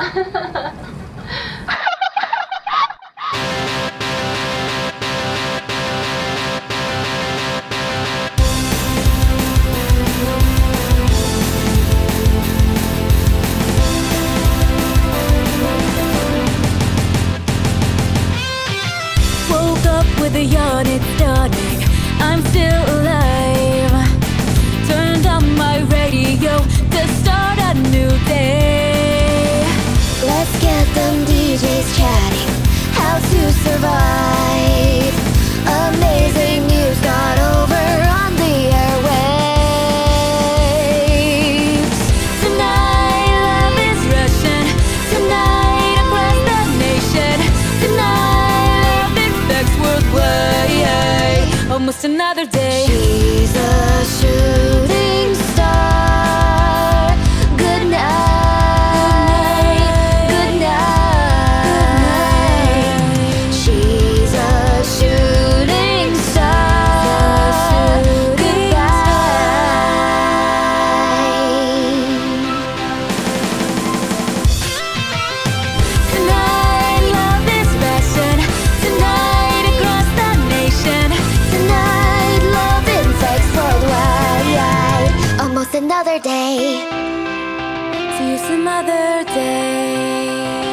Woke up with a yawn, it's dawning. I'm still alive. Turned on my radio. Survive. Amazing news got over on the airwaves. Tonight, love is rushing. Tonight, across the nation. Tonight, love infects worldwide. Almost another day. She's a shooting another day. See you some other day.